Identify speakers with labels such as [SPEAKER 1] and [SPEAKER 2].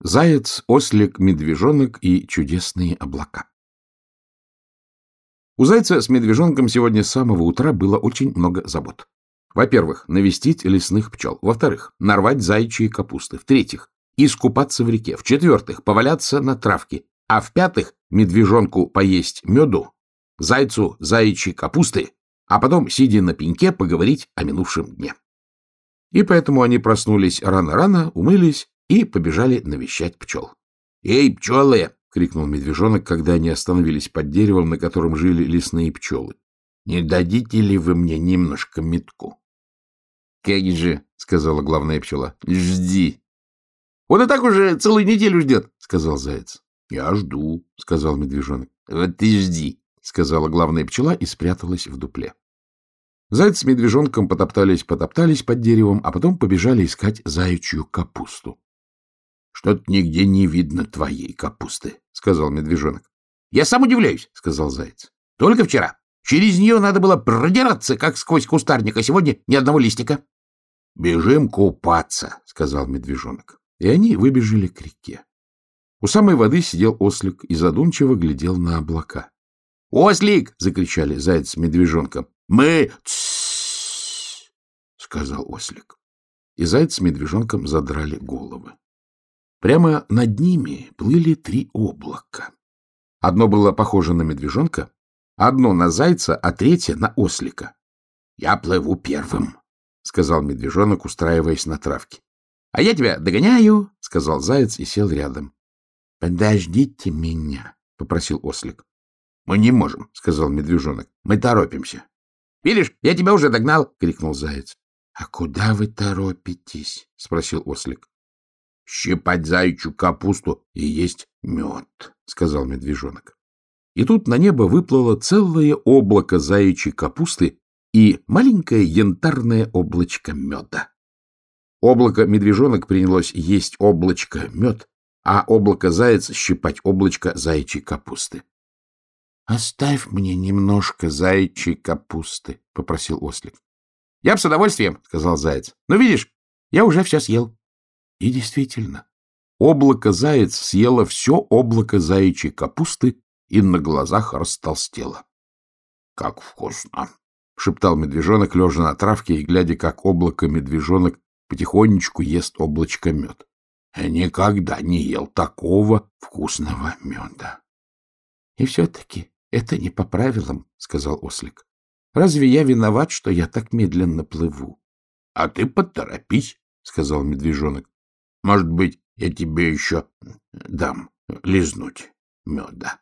[SPEAKER 1] Заяц, ослик, медвежонок и чудесные облака. У зайца с медвежонком сегодня с самого утра было очень много забот. Во-первых, навестить лесных пчел. Во-вторых, нарвать зайчьи капусты. В-третьих, искупаться в реке. В-четвертых, поваляться на травке. А в-пятых, медвежонку поесть меду, зайцу заячьи капусты, а потом, сидя на пеньке, поговорить о минувшем дне. И поэтому они проснулись рано-рано, умылись и побежали навещать пчел. — Эй, пчелы! — крикнул медвежонок, когда они остановились под деревом, на котором жили лесные пчелы. — Не дадите ли вы мне немножко метку? — Как же, — сказала главная пчела, — жди. — Он и так уже целую неделю ждет, — сказал заяц. — Я жду, — сказал медвежонок. — Вот ты жди, — сказала главная пчела и спряталась в дупле. Заяц с медвежонком потоптались-потоптались под деревом, а потом побежали искать заячью капусту. — Что-то нигде не видно твоей капусты, — сказал медвежонок. — Я сам удивляюсь, — сказал заяц. — Только вчера. Через нее надо было продираться, как сквозь кустарник, а сегодня ни одного листика. — Бежим купаться, — сказал медвежонок. И они выбежали к реке. У самой воды сидел ослик и задумчиво глядел на облака. — Ослик! — закричали заяц с медвежонком. — Мы... — сказал ослик. И заяц с медвежонком задрали головы. Прямо над ними плыли три облака. Одно было похоже на медвежонка, одно на зайца, а третье на ослика. — Я плыву первым, — сказал медвежонок, устраиваясь на травке. — А я тебя догоняю, — сказал заяц и сел рядом. — Подождите меня, — попросил ослик. — Мы не можем, — сказал медвежонок. — Мы торопимся. Видишь, я тебя уже догнал! — крикнул заяц. — А куда вы торопитесь? — спросил ослик. — Щипать заячью капусту и есть мед, — сказал медвежонок. И тут на небо выплыло целое облако заячьей капусты и маленькое янтарное облачко меда. Облако-медвежонок принялось есть облачко мед, а облако-заяц щипать облачко заячьей капусты. — Оставь мне немножко заячьей капусты, — попросил ослик. — Я бы с удовольствием, — сказал заяц. — Но видишь, я уже все съел. И действительно, облако-заяц съело все облако заячьей капусты и на глазах растолстело. — Как вкусно! — шептал медвежонок, лежа на травке и глядя, как облако-медвежонок потихонечку ест облачко мед. Никогда не ел такого вкусного меда. — И все-таки это не по правилам, — сказал ослик. — Разве я виноват, что я так медленно плыву? — А ты поторопись, — сказал медвежонок. — Может быть, я тебе еще дам лизнуть меда.